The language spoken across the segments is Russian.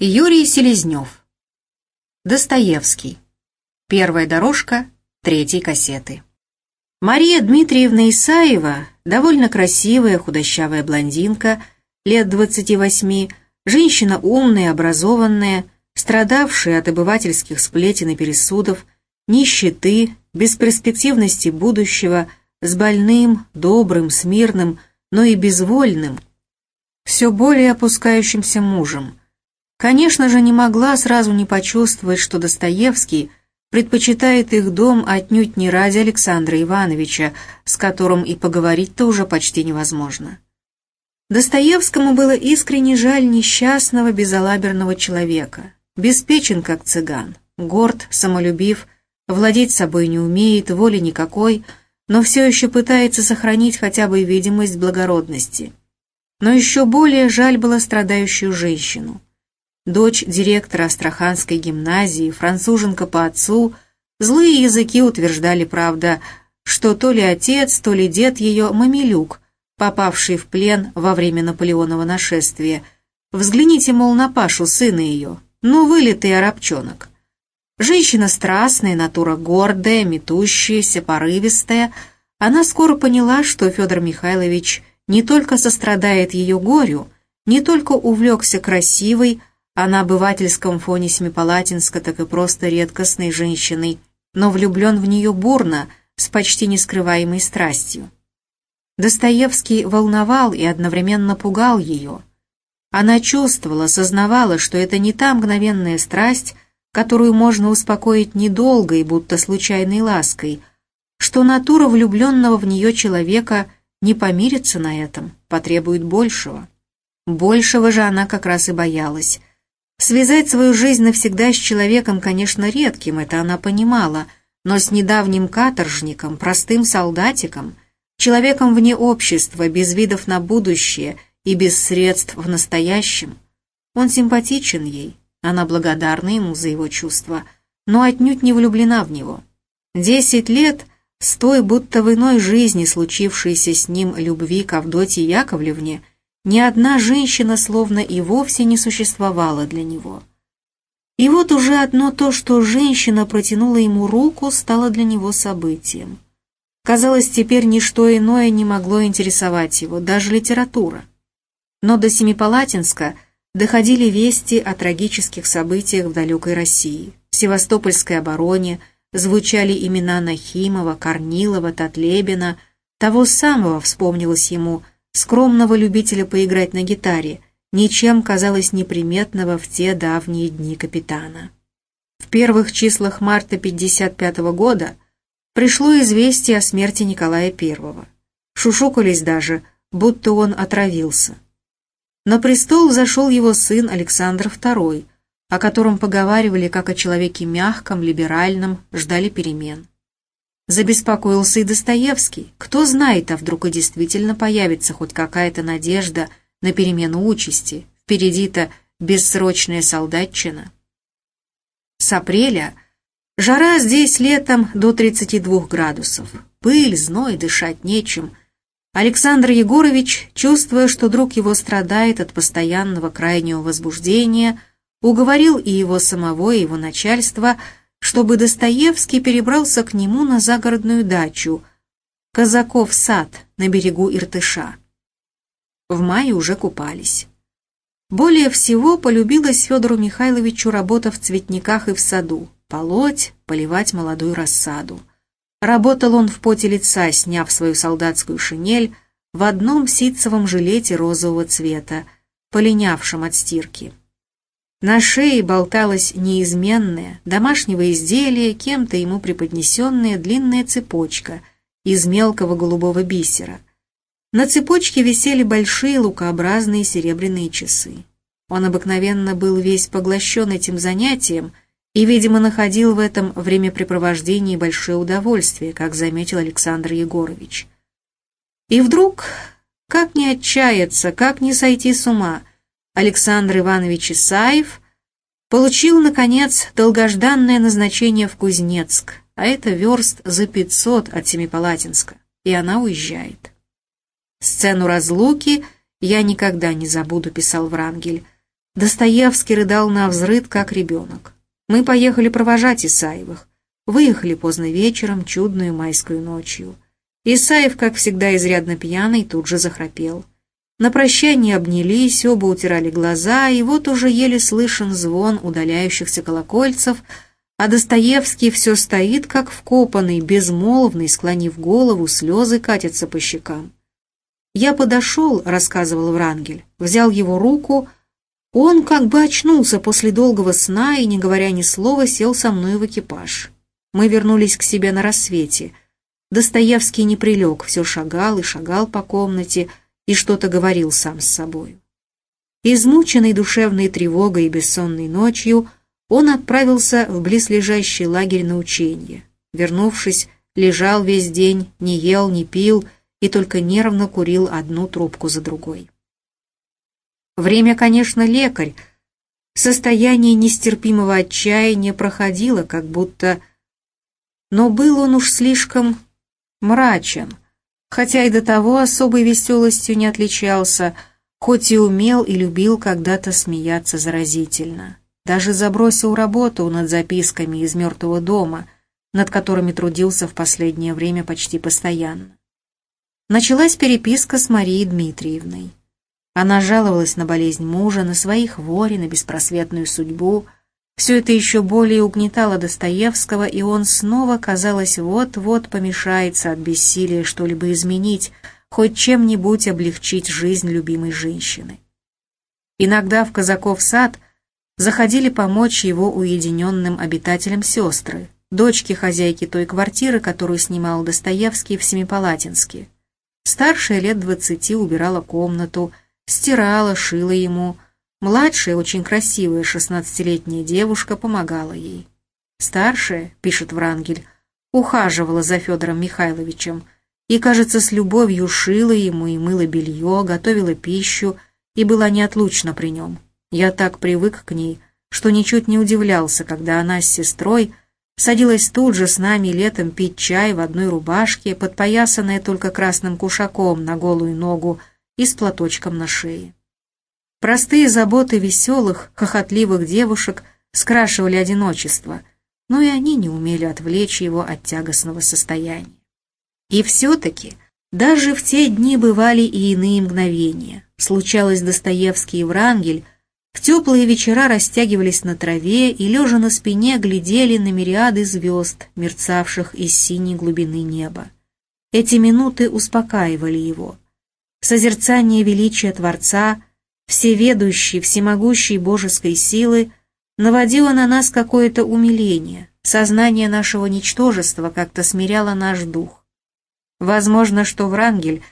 Юрий Селезнев. Достоевский. Первая дорожка третьей кассеты. Мария Дмитриевна Исаева, довольно красивая худощавая блондинка, лет 28, женщина умная, образованная, страдавшая от обывательских сплетен и пересудов, нищеты, бесперспективности будущего, с больным, добрым, смирным, но и безвольным, все более опускающимся мужем – Конечно же, не могла сразу не почувствовать, что Достоевский предпочитает их дом отнюдь не ради Александра Ивановича, с которым и поговорить-то уже почти невозможно. Достоевскому было искренне жаль несчастного, безалаберного человека, беспечен как цыган, горд, самолюбив, владеть собой не умеет, воли никакой, но все еще пытается сохранить хотя бы видимость благородности. Но еще более жаль было страдающую женщину дочь директора Астраханской гимназии, француженка по отцу, злые языки утверждали, правда, что то ли отец, то ли дед ее Мамилюк, попавший в плен во время Наполеонова нашествия. Взгляните, мол, на Пашу, сына ее, ну, вылитый арабчонок. Женщина страстная, натура гордая, метущаяся, порывистая. Она скоро поняла, что Федор Михайлович не только сострадает ее горю, не только увлекся красивой, а на обывательском фоне Семипалатинска так и просто редкостной женщиной, но влюблен в нее бурно, с почти нескрываемой страстью. Достоевский волновал и одновременно пугал ее. Она чувствовала, сознавала, что это не та мгновенная страсть, которую можно успокоить недолго и будто случайной лаской, что натура влюбленного в нее человека не помирится на этом, потребует большего. Большего же она как раз и боялась, Связать свою жизнь навсегда с человеком, конечно, редким, это она понимала, но с недавним каторжником, простым солдатиком, человеком вне общества, без видов на будущее и без средств в настоящем. Он симпатичен ей, она благодарна ему за его чувства, но отнюдь не влюблена в него. Десять лет с той будто в иной жизни случившейся с ним любви к Авдотье Яковлевне – ни одна женщина словно и вовсе не существовала для него. И вот уже одно то, что женщина протянула ему руку, стало для него событием. Казалось, теперь ничто иное не могло интересовать его, даже литература. Но до Семипалатинска доходили вести о трагических событиях в далекой России. В Севастопольской обороне звучали имена Нахимова, Корнилова, Татлебина, того самого, вспомнилось ему, скромного любителя поиграть на гитаре, ничем, казалось, неприметного в те давние дни капитана. В первых числах марта 55 года пришло известие о смерти Николая I. Шушукались даже, будто он отравился. На престол взошел его сын Александр II, о котором поговаривали как о человеке мягком, либеральном, ждали перемен. Забеспокоился и Достоевский. Кто знает, а вдруг и действительно появится хоть какая-то надежда на перемену участи. Впереди-то бессрочная солдатчина. С апреля жара здесь летом до 32 градусов. Пыль, зной, дышать нечем. Александр Егорович, чувствуя, что друг его страдает от постоянного крайнего возбуждения, уговорил и его самого, и его начальство – чтобы Достоевский перебрался к нему на загородную дачу Казаков сад на берегу Иртыша. В мае уже купались. Более всего полюбилась Федору Михайловичу работа в цветниках и в саду, полоть, поливать молодую рассаду. Работал он в поте лица, сняв свою солдатскую шинель в одном ситцевом жилете розового цвета, полинявшем от стирки. На шее болталась неизменная, домашнего изделия, кем-то ему преподнесенная длинная цепочка из мелкого голубого бисера. На цепочке висели большие лукообразные серебряные часы. Он обыкновенно был весь поглощен этим занятием и, видимо, находил в этом времяпрепровождении большое удовольствие, как заметил Александр Егорович. И вдруг, как не отчаяться, как не сойти с ума, Александр Иванович Исаев получил, наконец, долгожданное назначение в Кузнецк, а это верст за 500 от Семипалатинска, и она уезжает. «Сцену разлуки я никогда не забуду», — писал Врангель. Достоевский рыдал на взрыд, как ребенок. Мы поехали провожать Исаевых. Выехали поздно вечером, чудную майскую ночью. Исаев, как всегда изрядно пьяный, тут же захрапел. На прощание обнялись, оба утирали глаза, и вот уже еле слышен звон удаляющихся колокольцев, а Достоевский все стоит, как вкопанный, безмолвный, склонив голову, слезы катятся по щекам. «Я подошел», — рассказывал Врангель, взял его руку, он как бы очнулся после долгого сна и, не говоря ни слова, сел со мной в экипаж. Мы вернулись к себе на рассвете. Достоевский не прилег, все шагал и шагал по комнате, и что-то говорил сам с собой. Измученный душевной тревогой и бессонной ночью, он отправился в близлежащий лагерь на учение. Вернувшись, лежал весь день, не ел, не пил и только нервно курил одну трубку за другой. Время, конечно, лекарь. Состояние нестерпимого отчаяния проходило, как будто... Но был он уж слишком мрачен — хотя и до того особой веселостью не отличался, хоть и умел и любил когда-то смеяться заразительно. Даже забросил работу над записками из мертвого дома, над которыми трудился в последнее время почти постоянно. Началась переписка с Марией Дмитриевной. Она жаловалась на болезнь мужа, на свои хвори, на беспросветную судьбу – все это еще более угнетало Достоевского, и он снова, казалось, вот-вот помешается от бессилия что-либо изменить, хоть чем-нибудь облегчить жизнь любимой женщины. Иногда в Казаков сад заходили помочь его уединенным обитателям сестры, дочки хозяйки той квартиры, которую снимал Достоевский в Семипалатинске. Старшая лет двадцати убирала комнату, стирала, шила ему, Младшая, очень красивая шестнадцатилетняя девушка помогала ей. Старшая, пишет Врангель, ухаживала за Федором Михайловичем и, кажется, с любовью шила ему и мыла белье, готовила пищу и была неотлучна при нем. Я так привык к ней, что ничуть не удивлялся, когда она с сестрой садилась тут же с нами летом пить чай в одной рубашке, подпоясанная только красным кушаком на голую ногу и с платочком на шее. Простые заботы веселых, хохотливых девушек скрашивали одиночество, но и они не умели отвлечь его от тягостного состояния. И все-таки даже в те дни бывали и иные мгновения. Случалось Достоевский и Врангель, в теплые вечера растягивались на траве и, лежа на спине, глядели на мириады звезд, мерцавших из синей глубины неба. Эти минуты успокаивали его. Созерцание величия Творца – всеведущей, всемогущей божеской силы, наводило на нас какое-то умиление, сознание нашего ничтожества как-то смиряло наш дух. Возможно, что Врангель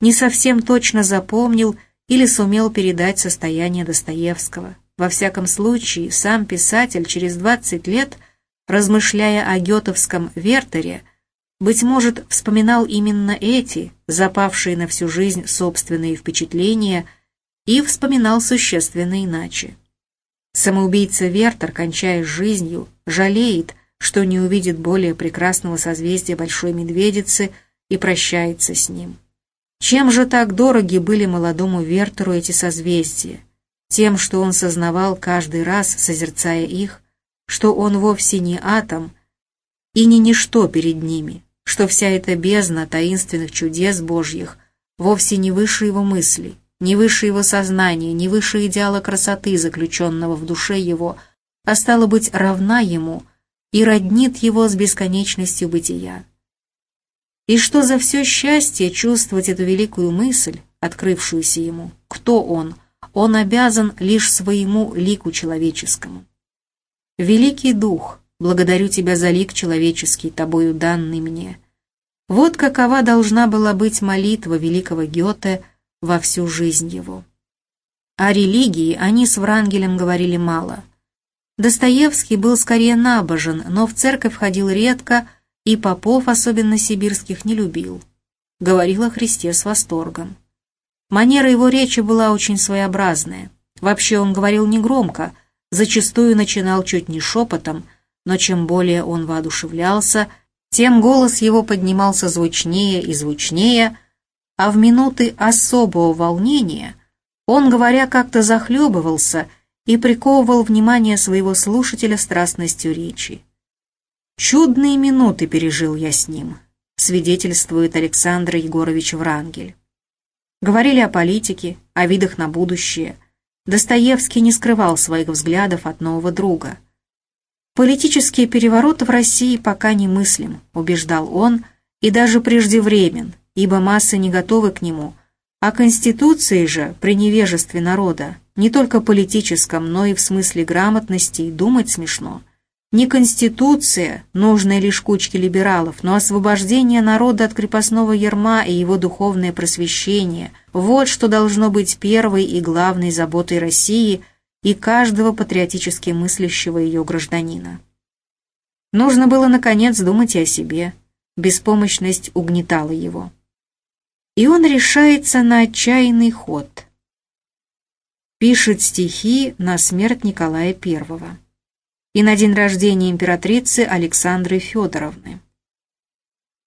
не совсем точно запомнил или сумел передать состояние Достоевского. Во всяком случае, сам писатель через 20 лет, размышляя о гетовском Вертере, быть может, вспоминал именно эти, запавшие на всю жизнь собственные впечатления – и вспоминал существенно иначе. Самоубийца Вертер, кончая жизнью, жалеет, что не увидит более прекрасного созвездия Большой Медведицы и прощается с ним. Чем же так дороги были молодому Вертеру эти созвездия? Тем, что он сознавал каждый раз, созерцая их, что он вовсе не атом и не ничто перед ними, что вся эта бездна таинственных чудес Божьих вовсе не выше его мыслей, не выше его сознания, не выше идеала красоты, заключенного в душе его, а стало быть, равна ему и роднит его с бесконечностью бытия. И что за все счастье чувствовать эту великую мысль, открывшуюся ему, кто он, он обязан лишь своему лику человеческому. Великий Дух, благодарю тебя за лик человеческий, тобою данный мне. Вот какова должна была быть молитва великого Гёте – во всю жизнь его. О религии они с Врангелем говорили мало. Достоевский был скорее набожен, но в церковь ходил редко и попов, особенно сибирских, не любил. Говорил о Христе с восторгом. Манера его речи была очень своеобразная. Вообще он говорил негромко, зачастую начинал чуть не шепотом, но чем более он воодушевлялся, тем голос его поднимался звучнее и звучнее, а в минуты особого волнения он, говоря, как-то захлебывался и приковывал внимание своего слушателя страстностью речи. «Чудные минуты пережил я с ним», свидетельствует Александр Егорович Врангель. Говорили о политике, о видах на будущее. Достоевский не скрывал своих взглядов от нового друга. «Политический переворот в России пока немыслим», убеждал он, и даже преждевремен, ибо массы не готовы к нему, а Конституции же при невежестве народа не только политическом, но и в смысле грамотности думать смешно. Не Конституция, нужная лишь кучке либералов, но освобождение народа от крепостного ярма и его духовное просвещение – вот что должно быть первой и главной заботой России и каждого патриотически мыслящего ее гражданина. Нужно было, наконец, думать о себе. Беспомощность угнетала его. И он решается на отчаянный ход – пишет стихи на смерть Николая I и на день рождения императрицы Александры Федоровны.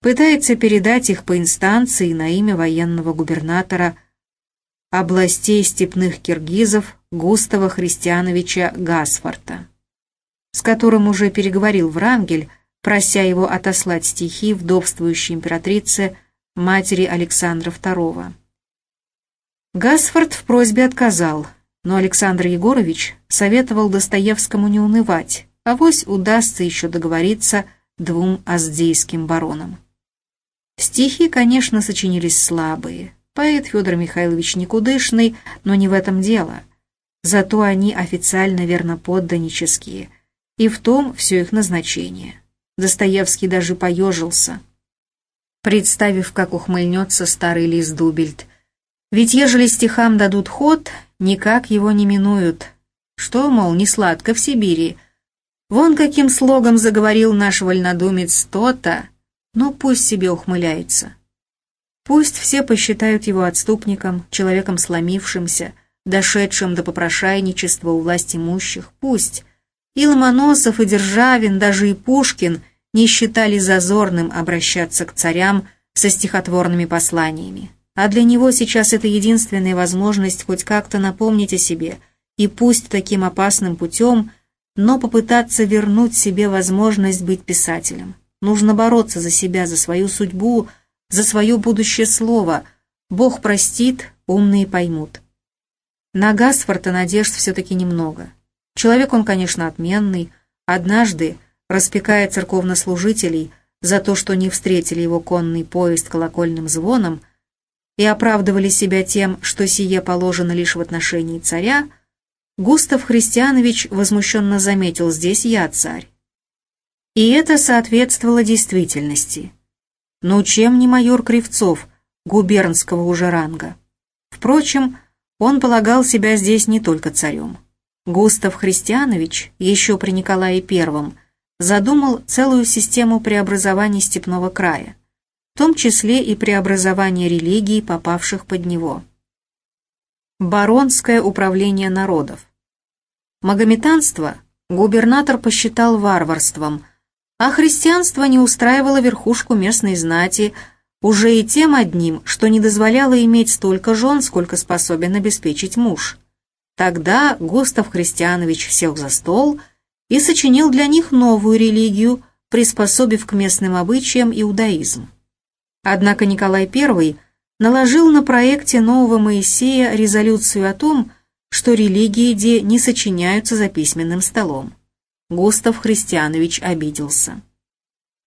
Пытается передать их по инстанции на имя военного губернатора областей степных киргизов Густава Христиановича Гасфорта, с которым уже переговорил Врангель, прося его отослать стихи вдовствующей императрице матери Александра II. Гасфорд в просьбе отказал – но Александр Егорович советовал Достоевскому не унывать, а вось удастся еще договориться двум аздейским баронам. Стихи, конечно, сочинились слабые. Поэт Федор Михайлович никудышный, но не в этом дело. Зато они официально верноподданнические, и в том все их назначение. Достоевский даже поежился, представив, как ухмыльнется старый лис Дубельт. Ведь ежели стихам дадут ход, никак его не минуют. Что, мол, не сладко в Сибири? Вон каким слогом заговорил наш вольнодумец то-то. Ну, пусть себе ухмыляется. Пусть все посчитают его отступником, человеком сломившимся, дошедшим до попрошайничества у власть имущих. Пусть. И Ломоносов, и Державин, даже и Пушкин не считали зазорным обращаться к царям со стихотворными посланиями а для него сейчас это единственная возможность хоть как-то напомнить о себе, и пусть таким опасным путем, но попытаться вернуть себе возможность быть писателем. Нужно бороться за себя, за свою судьбу, за свое будущее слово. Бог простит, умные поймут. На Гасфорта надежд все-таки немного. Человек он, конечно, отменный. Однажды, распекая церковнослужителей за то, что не встретили его конный поезд колокольным звоном, и оправдывали себя тем, что сие положено лишь в отношении царя, Густав Христианович возмущенно заметил «здесь я царь». И это соответствовало действительности. Но чем не майор Кривцов, губернского уже ранга? Впрочем, он полагал себя здесь не только царем. Густав Христианович, еще при Николае I, задумал целую систему преобразований степного края в том числе и преобразование религий, попавших под него. Баронское управление народов. Магометанство губернатор посчитал варварством, а христианство не устраивало верхушку местной знати уже и тем одним, что не дозволяло иметь столько жен, сколько способен обеспечить муж. Тогда Густав Христианович сел за стол и сочинил для них новую религию, приспособив к местным обычаям иудаизм. Однако Николай I наложил на проекте нового Моисея резолюцию о том, что религии де не сочиняются за письменным столом. Густав Христианович обиделся.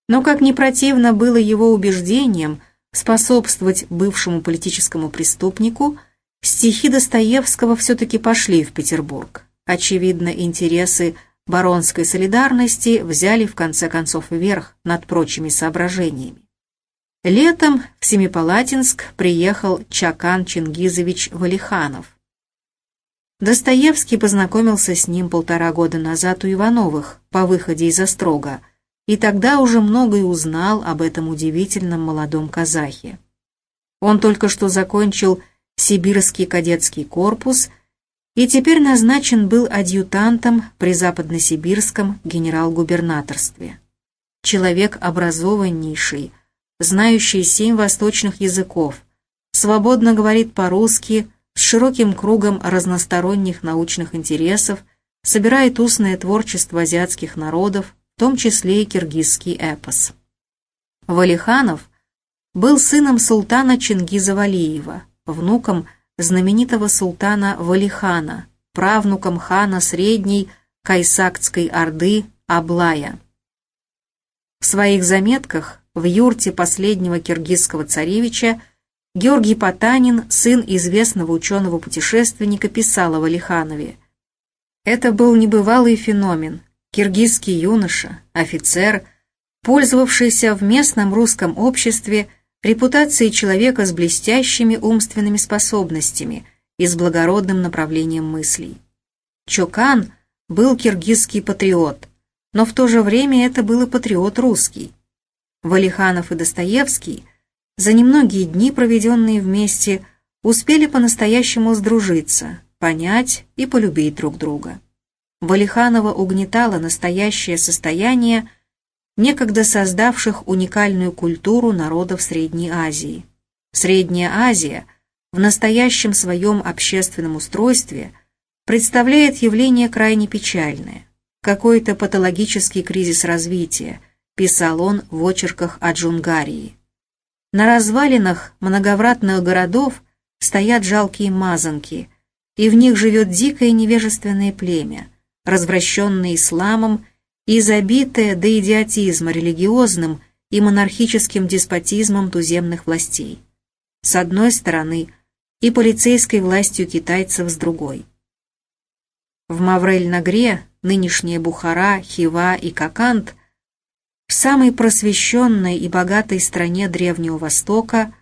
Но как не противно было его убеждением способствовать бывшему политическому преступнику, стихи Достоевского все-таки пошли в Петербург. Очевидно, интересы баронской солидарности взяли в конце концов верх над прочими соображениями. Летом в Семипалатинск приехал Чакан Чингизович Валиханов. Достоевский познакомился с ним полтора года назад у Ивановых по выходе из Острога, и тогда уже многое узнал об этом удивительном молодом казахе. Он только что закончил Сибирский кадетский корпус и теперь назначен был адъютантом при Западносибирском генерал-губернаторстве. Человек образованнейший, знающий семь восточных языков, свободно говорит по-русски с широким кругом разносторонних научных интересов, собирает устное творчество азиатских народов, в том числе и киргизский эпос. Валиханов был сыном султана Чингиза Валиева, внуком знаменитого султана Валихана, правнуком хана Средней Кайсактской Орды Аблая. В своих заметках в юрте последнего киргизского царевича Георгий Потанин, сын известного ученого-путешественника, писал о Валиханове. Это был небывалый феномен. Киргизский юноша, офицер, пользовавшийся в местном русском обществе репутацией человека с блестящими умственными способностями и с благородным направлением мыслей. Чокан был киргизский патриот, но в то же время это был и патриот русский. Валиханов и Достоевский – за немногие дни, проведенные вместе, успели по-настоящему сдружиться, понять и полюбить друг друга. Валиханова угнетало настоящее состояние некогда создавших уникальную культуру народов Средней Азии. Средняя Азия в настоящем своем общественном устройстве представляет явление крайне печальное, какой-то патологический кризис развития, писал он в очерках о Джунгарии. На развалинах многовратных городов стоят жалкие мазанки, и в них живет дикое невежественное племя, развращенное исламом и забитое до идиотизма религиозным и монархическим деспотизмом туземных властей. С одной стороны, и полицейской властью китайцев с другой. В Маврель-Нагре, нынешняя Бухара, Хива и Кокант – в самой просвещенной и богатой стране Древнего Востока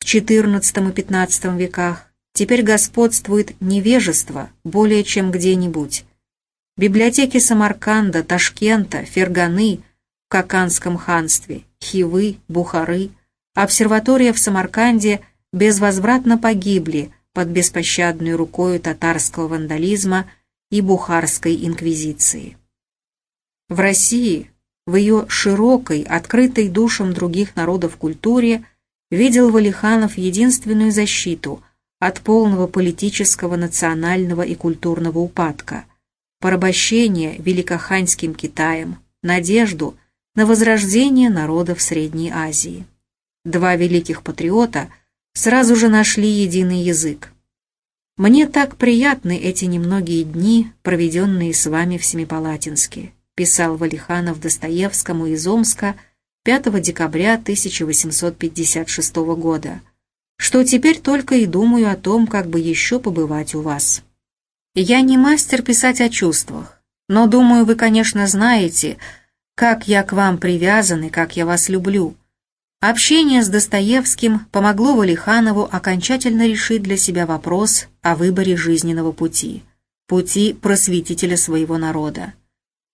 в XIV и XV веках теперь господствует невежество более чем где-нибудь. Библиотеки Самарканда, Ташкента, Ферганы в Каканском ханстве, Хивы, Бухары, обсерватория в Самарканде безвозвратно погибли под беспощадной рукою татарского вандализма и бухарской инквизиции. В России в ее широкой, открытой душам других народов культуре, видел Валиханов единственную защиту от полного политического, национального и культурного упадка, порабощение великоханьским Китаем, надежду на возрождение народов Средней Азии. Два великих патриота сразу же нашли единый язык. Мне так приятны эти немногие дни, проведенные с вами в Семипалатинске писал Валиханов Достоевскому из Омска 5 декабря 1856 года, что теперь только и думаю о том, как бы еще побывать у вас. Я не мастер писать о чувствах, но думаю, вы, конечно, знаете, как я к вам привязан и как я вас люблю. Общение с Достоевским помогло Валиханову окончательно решить для себя вопрос о выборе жизненного пути, пути просветителя своего народа.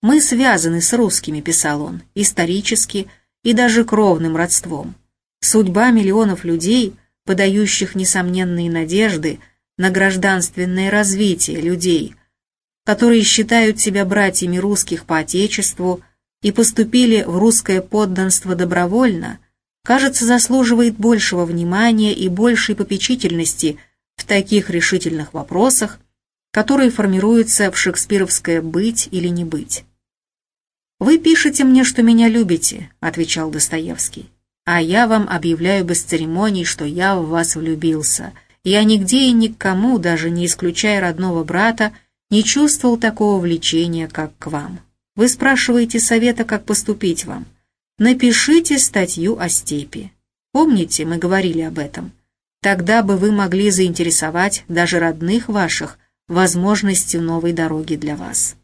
«Мы связаны с русскими», — писал он, — «исторически и даже кровным родством. Судьба миллионов людей, подающих несомненные надежды на гражданственное развитие людей, которые считают себя братьями русских по отечеству и поступили в русское подданство добровольно, кажется, заслуживает большего внимания и большей попечительности в таких решительных вопросах, которые формируются в шекспировское «быть» или «не быть». «Вы пишете мне, что меня любите», — отвечал Достоевский. «А я вам объявляю без церемоний, что я в вас влюбился. Я нигде и никому, даже не исключая родного брата, не чувствовал такого влечения, как к вам. Вы спрашиваете совета, как поступить вам. Напишите статью о степи. Помните, мы говорили об этом. Тогда бы вы могли заинтересовать даже родных ваших возможностью новой дороги для вас.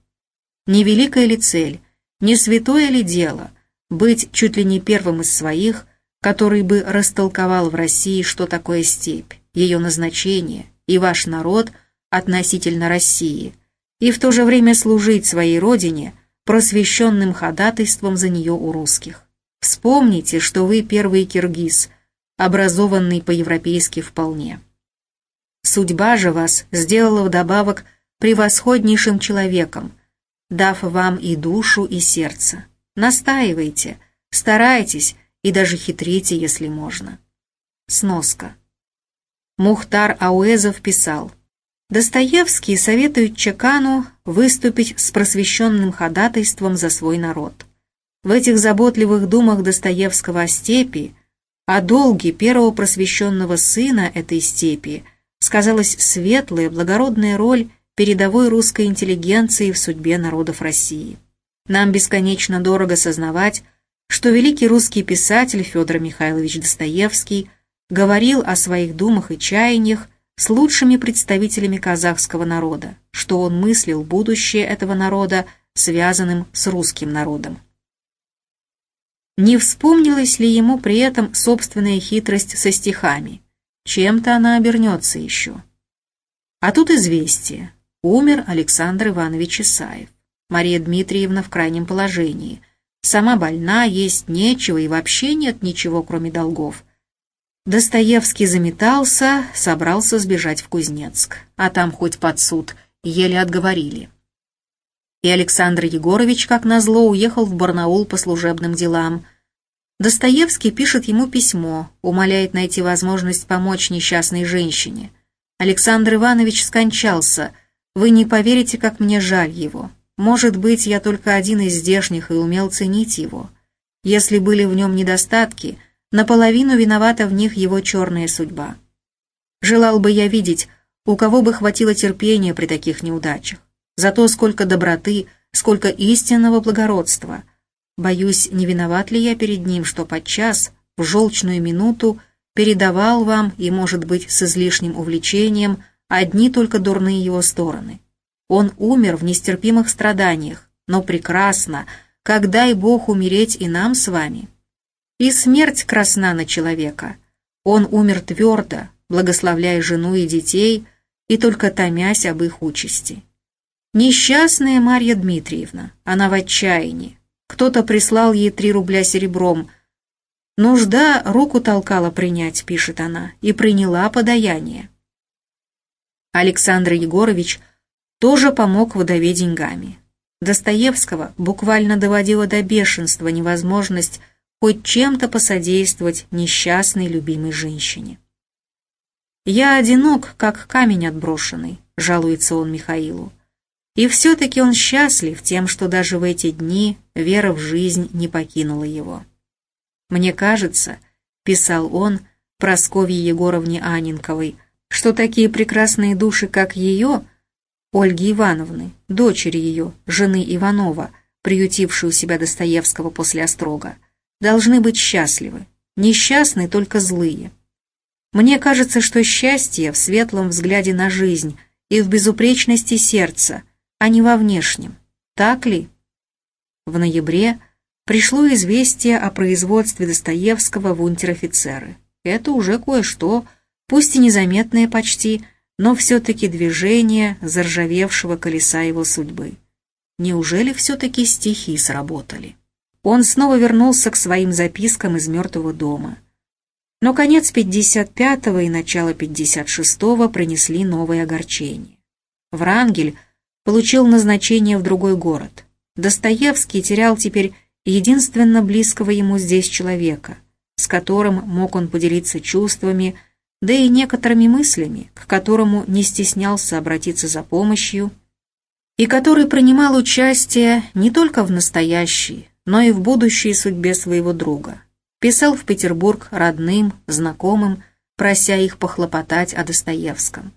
Невеликая ли цель, не святое ли дело быть чуть ли не первым из своих, который бы растолковал в России, что такое степь, ее назначение и ваш народ относительно России, и в то же время служить своей родине просвещенным ходатайством за нее у русских. Вспомните, что вы первый киргиз, образованный по-европейски вполне. Судьба же вас сделала вдобавок превосходнейшим человеком, дав вам и душу, и сердце. Настаивайте, старайтесь и даже хитрите, если можно. Сноска. Мухтар Ауэзов писал, Достоевский советует Чекану выступить с просвещенным ходатайством за свой народ. В этих заботливых думах Достоевского о степи, о долге первого просвещенного сына этой степи, сказалась светлая, благородная роль передовой русской интеллигенции в судьбе народов России. Нам бесконечно дорого сознавать, что великий русский писатель Федор Михайлович Достоевский говорил о своих думах и чаяниях с лучшими представителями казахского народа, что он мыслил будущее этого народа, связанным с русским народом. Не вспомнилась ли ему при этом собственная хитрость со стихами? Чем-то она обернется еще. А тут известие. Умер Александр Иванович Исаев. Мария Дмитриевна в крайнем положении. Сама больна, есть нечего и вообще нет ничего, кроме долгов. Достоевский заметался, собрался сбежать в Кузнецк, а там хоть под суд, еле отговорили. И Александр Егорович, как назло, уехал в Барнаул по служебным делам. Достоевский пишет ему письмо, умоляет найти возможность помочь несчастной женщине. Александр Иванович скончался, вы не поверите, как мне жаль его. Может быть, я только один из здешних и умел ценить его. Если были в нем недостатки – наполовину виновата в них его черная судьба. Желал бы я видеть, у кого бы хватило терпения при таких неудачах. Зато сколько доброты, сколько истинного благородства. Боюсь, не виноват ли я перед ним, что подчас, в желчную минуту, передавал вам, и, может быть, с излишним увлечением, одни только дурные его стороны. Он умер в нестерпимых страданиях, но прекрасно, когда и Бог умереть и нам с вами. И смерть красна на человека. Он умер твердо, благословляя жену и детей, и только томясь об их участи. Несчастная Марья Дмитриевна, она в отчаянии. Кто-то прислал ей три рубля серебром. Нужда руку толкала принять, пишет она, и приняла подаяние. Александр Егорович тоже помог вдове деньгами. Достоевского буквально доводила до бешенства невозможность хоть чем-то посодействовать несчастной любимой женщине. «Я одинок, как камень отброшенный», — жалуется он Михаилу. И все-таки он счастлив тем, что даже в эти дни вера в жизнь не покинула его. «Мне кажется», — писал он Прасковье Егоровне Анинковой, что такие прекрасные души, как ее, Ольги Ивановны, дочери ее, жены Иванова, приютившей у себя Достоевского после Острога, должны быть счастливы, несчастны только злые. Мне кажется, что счастье в светлом взгляде на жизнь и в безупречности сердца, а не во внешнем. Так ли? В ноябре пришло известие о производстве Достоевского в унтер-офицеры. Это уже кое-что, пусть и незаметное почти, но все-таки движение заржавевшего колеса его судьбы. Неужели все-таки стихи сработали? Он снова вернулся к своим запискам из мертвого дома. Но конец 55-го и начало 56-го принесли новые огорчения. Врангель получил назначение в другой город. Достоевский терял теперь единственно близкого ему здесь человека, с которым мог он поделиться чувствами, да и некоторыми мыслями, к которому не стеснялся обратиться за помощью, и который принимал участие не только в настоящей, но и в будущей судьбе своего друга. Писал в Петербург родным, знакомым, прося их похлопотать о Достоевском.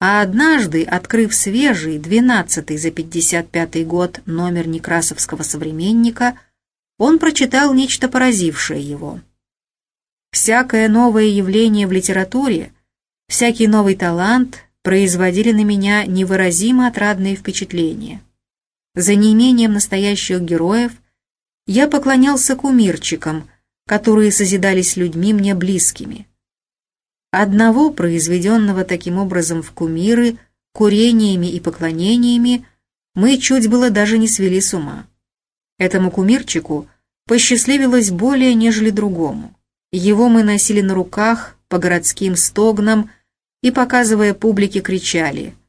А однажды, открыв свежий, двенадцатый за 55 год номер Некрасовского современника, он прочитал нечто поразившее его. Всякое новое явление в литературе, всякий новый талант производили на меня невыразимо отрадные впечатления. За неимением настоящих героев – я поклонялся кумирчикам, которые созидались людьми мне близкими. Одного, произведенного таким образом в кумиры, курениями и поклонениями, мы чуть было даже не свели с ума. Этому кумирчику посчастливилось более, нежели другому. Его мы носили на руках по городским стогнам и, показывая публике, кричали –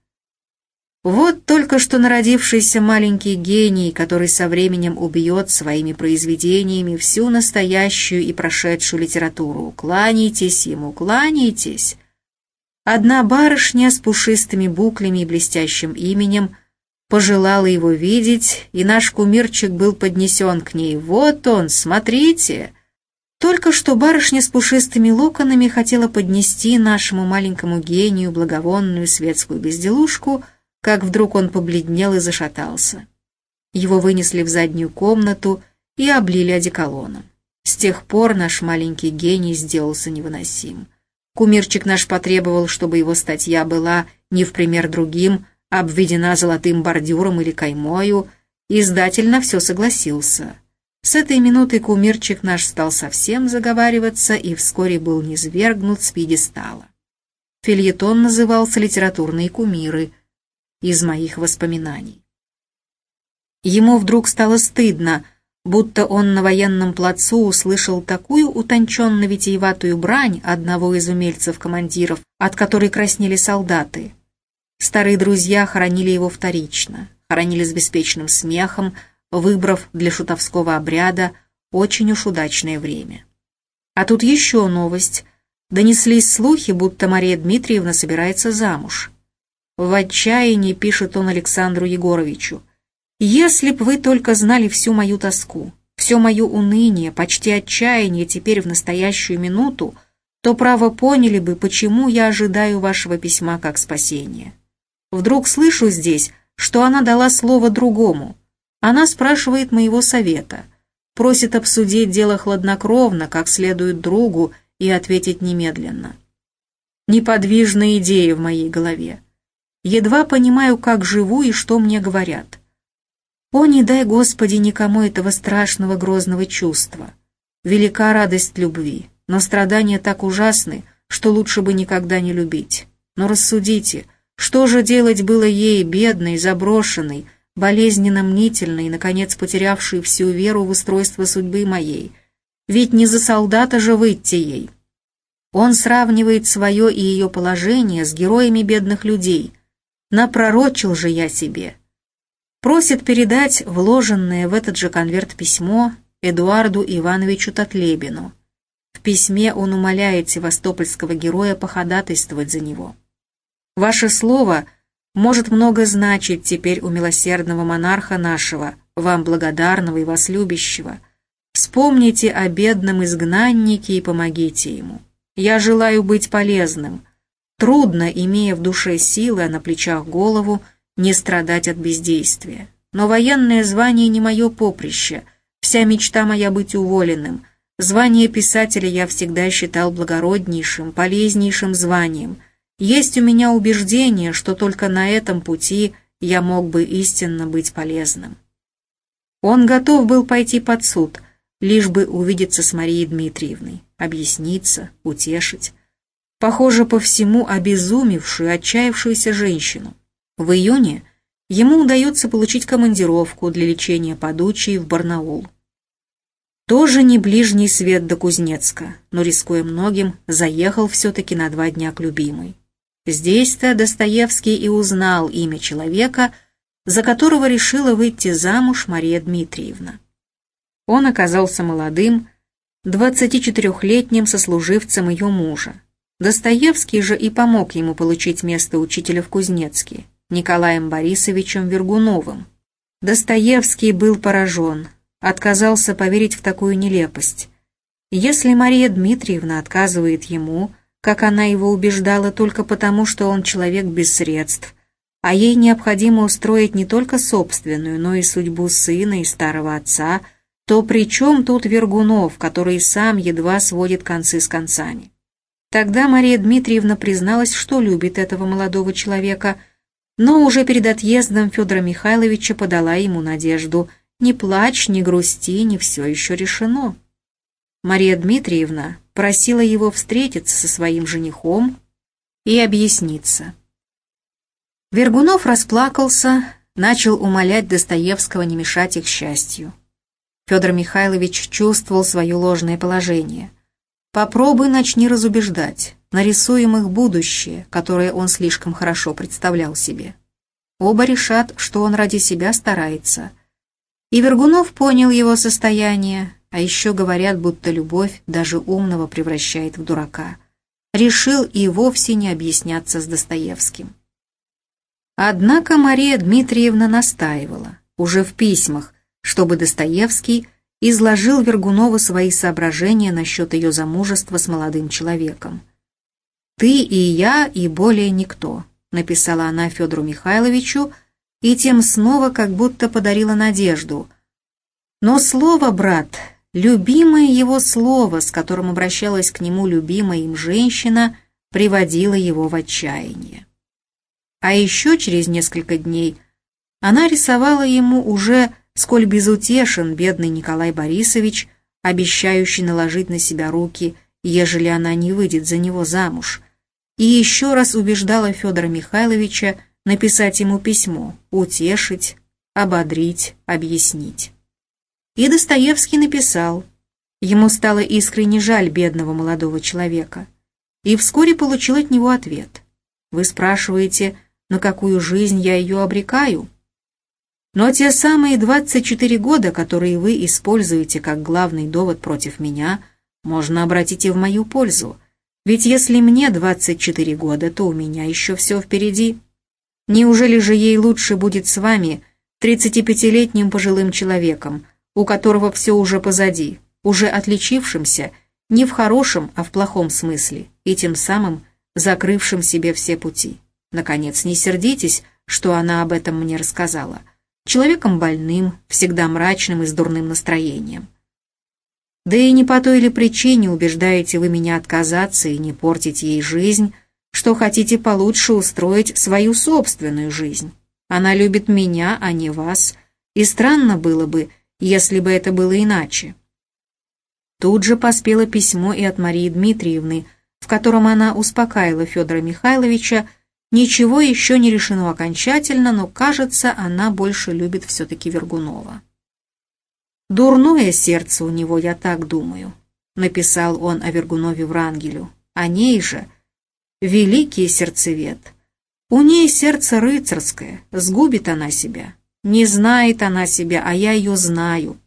вот только что народившийся маленький гений, который со временем убьет своими произведениями всю настоящую и прошедшую литературу. Кланяйтесь ему, кланяйтесь. Одна барышня с пушистыми буклями и блестящим именем пожелала его видеть, и наш кумирчик был поднесен к ней. «Вот он, смотрите!» Только что барышня с пушистыми локонами хотела поднести нашему маленькому гению благовонную светскую безделушку, как вдруг он побледнел и зашатался. Его вынесли в заднюю комнату и облили одеколоном. С тех пор наш маленький гений сделался невыносим. Кумирчик наш потребовал, чтобы его статья была не в пример другим, обведена золотым бордюром или каймою, издатель на все согласился. С этой минуты кумирчик наш стал совсем заговариваться и вскоре был низвергнут с пьедестала. Фильетон назывался «Литературные кумиры» из моих воспоминаний. Ему вдруг стало стыдно, будто он на военном плацу услышал такую утонченно-витиеватую брань одного из умельцев-командиров, от которой краснели солдаты. Старые друзья хоронили его вторично, хоронили с беспечным смехом, выбрав для шутовского обряда очень уж удачное время. А тут еще новость. Донеслись слухи, будто Мария Дмитриевна собирается замуж. В отчаянии пишет он Александру Егоровичу. «Если б вы только знали всю мою тоску, все мое уныние, почти отчаяние теперь в настоящую минуту, то право поняли бы, почему я ожидаю вашего письма как спасения. Вдруг слышу здесь, что она дала слово другому. Она спрашивает моего совета, просит обсудить дело хладнокровно, как следует другу, и ответить немедленно. Неподвижная идея в моей голове. Едва понимаю, как живу и что мне говорят. О, не дай, Господи, никому этого страшного грозного чувства. Велика радость любви, но страдания так ужасны, что лучше бы никогда не любить. Но рассудите, что же делать было ей, бедной, заброшенной, болезненно мнительной, наконец потерявшей всю веру в устройство судьбы моей? Ведь не за солдата же выйти ей. Он сравнивает свое и ее положение с героями бедных людей. Напророчил же я себе. Просит передать вложенное в этот же конверт письмо Эдуарду Ивановичу Татлебину. В письме он умоляет севастопольского героя походатайствовать за него. Ваше слово может много значить теперь у милосердного монарха нашего, вам благодарного и вас любящего. Вспомните о бедном изгнаннике и помогите ему. Я желаю быть полезным. Трудно, имея в душе силы, а на плечах голову, не страдать от бездействия. Но военное звание не мое поприще. Вся мечта моя быть уволенным. Звание писателя я всегда считал благороднейшим, полезнейшим званием – есть у меня убеждение, что только на этом пути я мог бы истинно быть полезным. Он готов был пойти под суд, лишь бы увидеться с Марией Дмитриевной, объясниться, утешить. Похоже, по всему обезумевшую, отчаявшуюся женщину. В июне ему удается получить командировку для лечения подучей в Барнаул. Тоже не ближний свет до Кузнецка, но, рискуя многим, заехал все-таки на два дня к любимой. Здесь-то Достоевский и узнал имя человека, за которого решила выйти замуж Мария Дмитриевна. Он оказался молодым, 24-летним сослуживцем ее мужа. Достоевский же и помог ему получить место учителя в Кузнецке, Николаем Борисовичем Вергуновым. Достоевский был поражен, отказался поверить в такую нелепость. Если Мария Дмитриевна отказывает ему – как она его убеждала только потому, что он человек без средств, а ей необходимо устроить не только собственную, но и судьбу сына и старого отца, то при чем тут Вергунов, который сам едва сводит концы с концами? Тогда Мария Дмитриевна призналась, что любит этого молодого человека, но уже перед отъездом Федора Михайловича подала ему надежду «Не плачь, не грусти, не все еще решено». Мария Дмитриевна просила его встретиться со своим женихом и объясниться. Вергунов расплакался, начал умолять Достоевского не мешать их счастью. Федор Михайлович чувствовал свое ложное положение. Попробуй начни разубеждать, нарисуем их будущее, которое он слишком хорошо представлял себе. Оба решат, что он ради себя старается. И Вергунов понял его состояние, а еще говорят, будто любовь даже умного превращает в дурака. решил и вовсе не объясняться с Достоевским. Однако Мария Дмитриевна настаивала, уже в письмах, чтобы Достоевский изложил Вергунову свои соображения насчет ее замужества с молодым человеком. «Ты и я, и более никто», — написала она Федору Михайловичу, и тем снова как будто подарила надежду. Но слово, брат, любимое его слово, с которым обращалась к нему любимая им женщина, приводило его в отчаяние. А еще через несколько дней она рисовала ему уже, сколь безутешен бедный Николай Борисович, обещающий наложить на себя руки, ежели она не выйдет за него замуж, и еще раз убеждала Федора Михайловича написать ему письмо, утешить, ободрить, объяснить. И Достоевский написал. Ему стало искренне жаль бедного молодого человека. И вскоре получил от него ответ. Вы спрашиваете, на какую жизнь я ее обрекаю? Но те самые 24 года, которые вы используете как главный довод против меня, можно обратить и в мою пользу. Ведь если мне 24 года, то у меня еще все впереди. Неужели же ей лучше будет с вами, 35-летним пожилым человеком, у которого все уже позади, уже отличившимся, не в хорошем, а в плохом смысле, и тем самым закрывшим себе все пути? Наконец, не сердитесь, что она об этом мне рассказала. Человеком больным, всегда мрачным и с дурным настроением. Да и не по той ли причине убеждаете вы меня отказаться и не портить ей жизнь, что хотите получше устроить свою собственную жизнь. Она любит меня, а не вас, и странно было бы, если бы это было иначе. Тут же поспело письмо и от Марии Дмитриевны, в котором она успокаивала Федора Михайловича, ничего еще не решено окончательно, но, кажется, она больше любит все-таки Вергунова. «Дурное сердце у него, я так думаю», — написал он о Вергунове Врангелю. «О ней же. Великий сердцевед. У ней сердце рыцарское, сгубит она себя. Не знает она себя, а я ее знаю».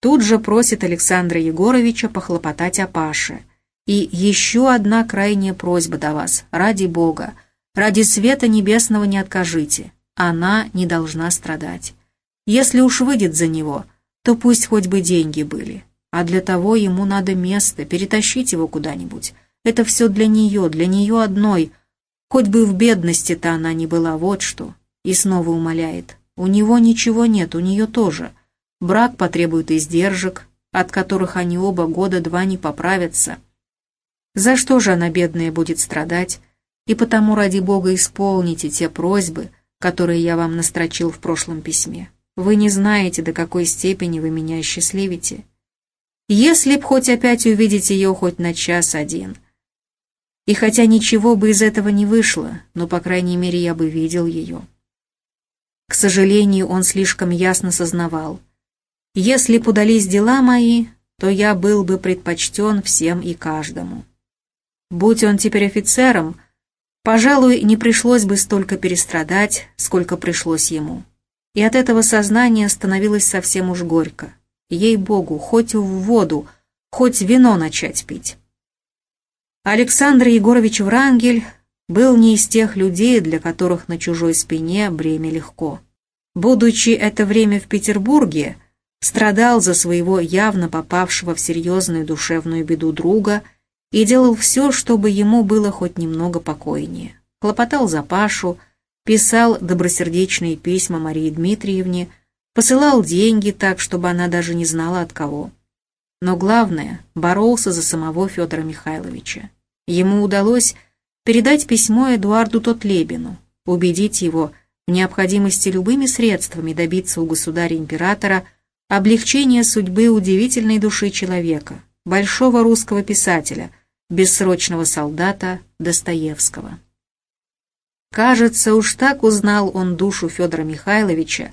Тут же просит Александра Егоровича похлопотать о Паше. «И еще одна крайняя просьба до вас, ради Бога, ради света небесного не откажите, она не должна страдать. Если уж выйдет за него — то пусть хоть бы деньги были. А для того ему надо место, перетащить его куда-нибудь. Это все для нее, для нее одной. Хоть бы в бедности-то она не была, вот что. И снова умоляет. У него ничего нет, у нее тоже. Брак потребует издержек, от которых они оба года два не поправятся. За что же она, бедная, будет страдать? И потому, ради Бога, исполните те просьбы, которые я вам настрочил в прошлом письме. Вы не знаете, до какой степени вы меня счастливите. Если б хоть опять увидеть ее хоть на час один. И хотя ничего бы из этого не вышло, но, по крайней мере, я бы видел ее. К сожалению, он слишком ясно сознавал. Если б удались дела мои, то я был бы предпочтен всем и каждому. Будь он теперь офицером, пожалуй, не пришлось бы столько перестрадать, сколько пришлось ему и от этого сознания становилось совсем уж горько. Ей-богу, хоть в воду, хоть вино начать пить. Александр Егорович Врангель был не из тех людей, для которых на чужой спине бремя легко. Будучи это время в Петербурге, страдал за своего явно попавшего в серьезную душевную беду друга и делал все, чтобы ему было хоть немного покойнее. Хлопотал за Пашу, писал добросердечные письма Марии Дмитриевне, посылал деньги так, чтобы она даже не знала от кого. Но главное, боролся за самого Федора Михайловича. Ему удалось передать письмо Эдуарду Тотлебину, убедить его в необходимости любыми средствами добиться у государя-императора облегчения судьбы удивительной души человека, большого русского писателя, бессрочного солдата Достоевского. Кажется, уж так узнал он душу Федора Михайловича,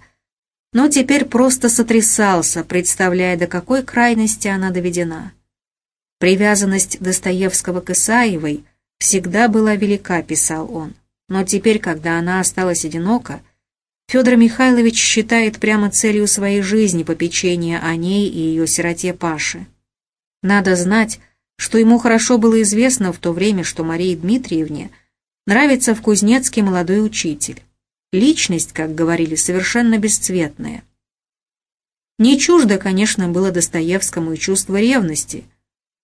но теперь просто сотрясался, представляя, до какой крайности она доведена. Привязанность Достоевского к Исаевой всегда была велика, писал он, но теперь, когда она осталась одинока, Федор Михайлович считает прямо целью своей жизни попечение о ней и ее сироте Паше. Надо знать, что ему хорошо было известно в то время, что Марии Дмитриевне нравится в Кузнецке молодой учитель. Личность, как говорили, совершенно бесцветная. Не чуждо, конечно, было Достоевскому и чувство ревности,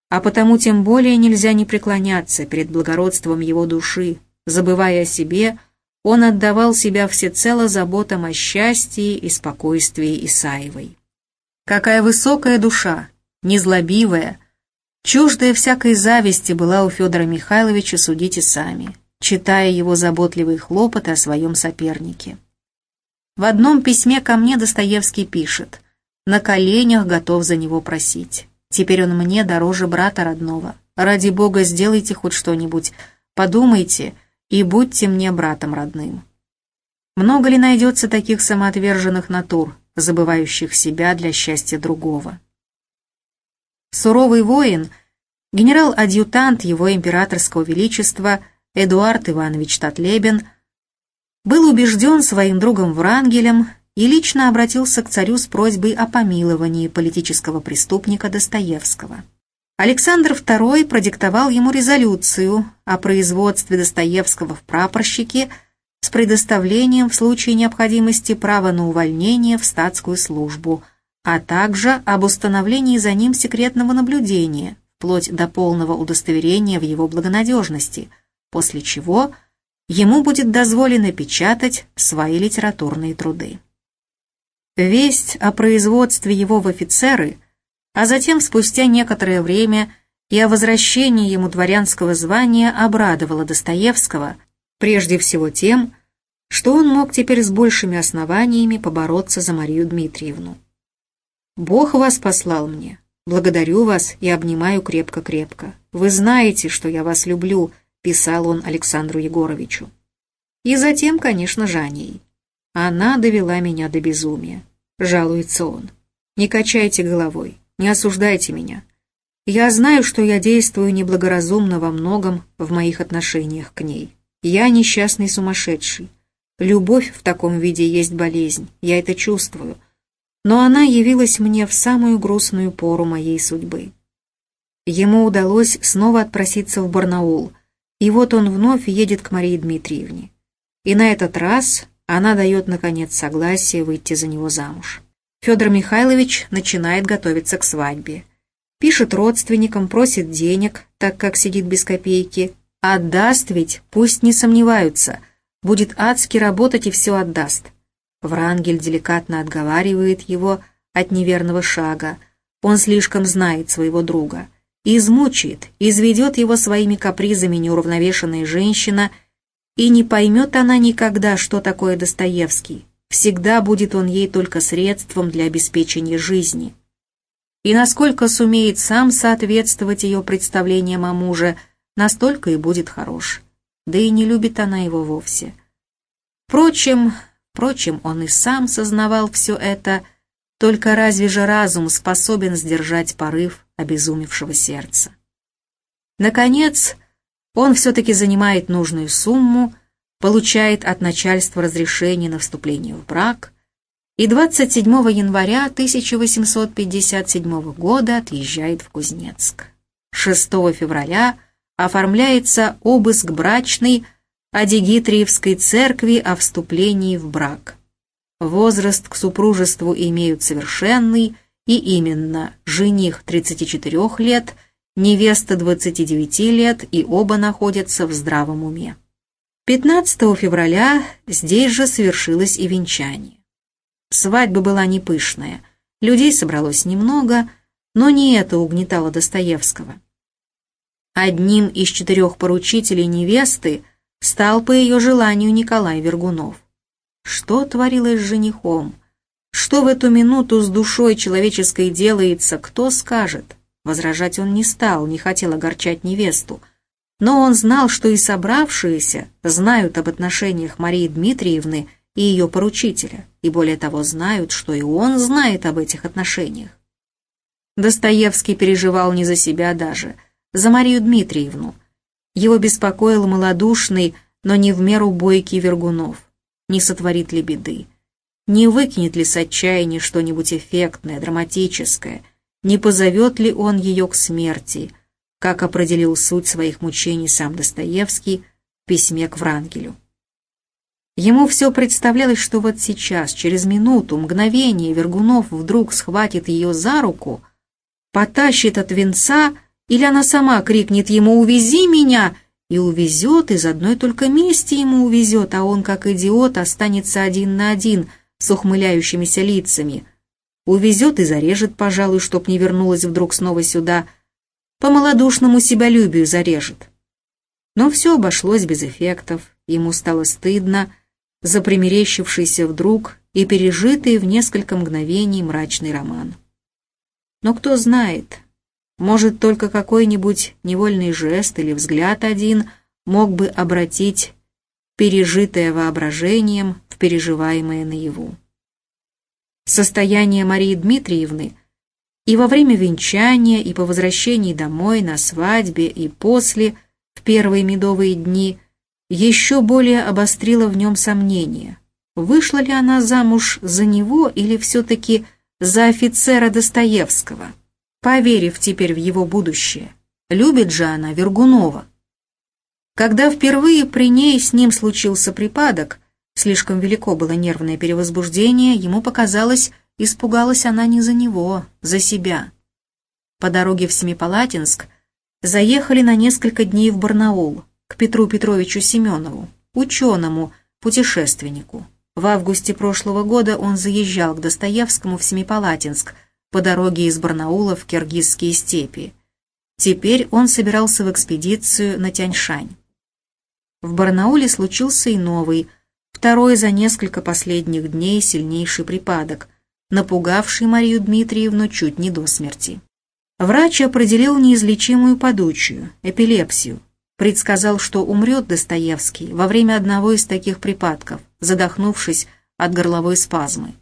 а потому тем более нельзя не преклоняться перед благородством его души, забывая о себе, он отдавал себя всецело заботам о счастье и спокойствии Исаевой. Какая высокая душа, незлобивая, чуждая всякой зависти была у Федора Михайловича, судите сами, читая его заботливый хлопот о своем сопернике. В одном письме ко мне Достоевский пишет «На коленях готов за него просить. Теперь он мне дороже брата родного. Ради Бога, сделайте хоть что-нибудь. Подумайте и будьте мне братом родным». Много ли найдется таких самоотверженных натур, забывающих себя для счастья другого? Суровый воин, генерал-адъютант его императорского величества Эдуард Иванович Татлебен, был убежден своим другом Врангелем и лично обратился к царю с просьбой о помиловании политического преступника Достоевского. Александр II продиктовал ему резолюцию о производстве Достоевского в прапорщике с предоставлением в случае необходимости права на увольнение в статскую службу, а также об установлении за ним секретного наблюдения, вплоть до полного удостоверения в его благонадежности, после чего ему будет дозволено печатать свои литературные труды. Весть о производстве его в офицеры, а затем спустя некоторое время и о возвращении ему дворянского звания обрадовала Достоевского, прежде всего тем, что он мог теперь с большими основаниями побороться за Марию Дмитриевну. «Бог вас послал мне. Благодарю вас и обнимаю крепко-крепко. Вы знаете, что я вас люблю», — писал он Александру Егоровичу. И затем, конечно, Жаней. Она довела меня до безумия. Жалуется он. Не качайте головой, не осуждайте меня. Я знаю, что я действую неблагоразумно во многом в моих отношениях к ней. Я несчастный сумасшедший. Любовь в таком виде есть болезнь, я это чувствую — но она явилась мне в самую грустную пору моей судьбы. Ему удалось снова отпроситься в Барнаул, и вот он вновь едет к Марии Дмитриевне. И на этот раз она дает, наконец, согласие выйти за него замуж. Федор Михайлович начинает готовиться к свадьбе. Пишет родственникам, просит денег, так как сидит без копейки. Отдаст ведь, пусть не сомневаются, будет адски работать и все отдаст. Врангель деликатно отговаривает его от неверного шага. Он слишком знает своего друга. Измучает, изведет его своими капризами неуравновешенная женщина, и не поймет она никогда, что такое Достоевский. Всегда будет он ей только средством для обеспечения жизни. И насколько сумеет сам соответствовать ее представлениям о муже, настолько и будет хорош. Да и не любит она его вовсе. Впрочем, Впрочем, он и сам сознавал все это, только разве же разум способен сдержать порыв обезумевшего сердца? Наконец, он все-таки занимает нужную сумму, получает от начальства разрешение на вступление в брак и 27 января 1857 года отъезжает в Кузнецк. 6 февраля оформляется обыск брачный Адигитриевской церкви о вступлении в брак. Возраст к супружеству имеют совершенный, и именно жених 34 лет, невеста 29 лет, и оба находятся в здравом уме. 15 февраля здесь же совершилось и венчание. Свадьба была не пышная, людей собралось немного, но не это угнетало Достоевского. Одним из четырех поручителей невесты стал по ее желанию Николай Вергунов. Что творилось с женихом? Что в эту минуту с душой человеческой делается, кто скажет? Возражать он не стал, не хотел огорчать невесту. Но он знал, что и собравшиеся знают об отношениях Марии Дмитриевны и ее поручителя, и более того знают, что и он знает об этих отношениях. Достоевский переживал не за себя даже, за Марию Дмитриевну, его беспокоил малодушный, но не в меру бойкий Вергунов. Не сотворит ли беды? Не выкинет ли с отчаяния что-нибудь эффектное, драматическое? Не позовет ли он ее к смерти? как определил суть своих мучений сам Достоевский в письме к Врангелю. Ему все представлялось, что вот сейчас, через минуту, мгновение, Вергунов вдруг схватит ее за руку, потащит от венца, или она сама крикнет ему «Увези меня!» и увезет, из одной только мести ему увезет, а он, как идиот, останется один на один с ухмыляющимися лицами. Увезет и зарежет, пожалуй, чтоб не вернулась вдруг снова сюда. По малодушному себялюбию зарежет. Но все обошлось без эффектов, ему стало стыдно, за примерещившийся вдруг и пережитый в несколько мгновений мрачный роман. Но кто знает, может, только какой-нибудь невольный жест или взгляд один мог бы обратить пережитое воображением в переживаемое наяву. Состояние Марии Дмитриевны и во время венчания, и по возвращении домой, на свадьбе, и после, в первые медовые дни – еще более обострила в нем сомнение. Вышла ли она замуж за него или все-таки за офицера Достоевского, поверив теперь в его будущее? Любит же она Вергунова. Когда впервые при ней с ним случился припадок, слишком велико было нервное перевозбуждение, ему показалось, испугалась она не за него, за себя. По дороге в Семипалатинск заехали на несколько дней в Барнаул к Петру Петровичу Семенову, ученому, путешественнику. В августе прошлого года он заезжал к Достоевскому в Семипалатинск по дороге из Барнаула в Киргизские степи. Теперь он собирался в экспедицию на Тяньшань. В Барнауле случился и новый, второй за несколько последних дней сильнейший припадок, напугавший Марию Дмитриевну чуть не до смерти. Врач определил неизлечимую подучию, эпилепсию, предсказал, что умрет Достоевский во время одного из таких припадков, задохнувшись от горловой спазмы.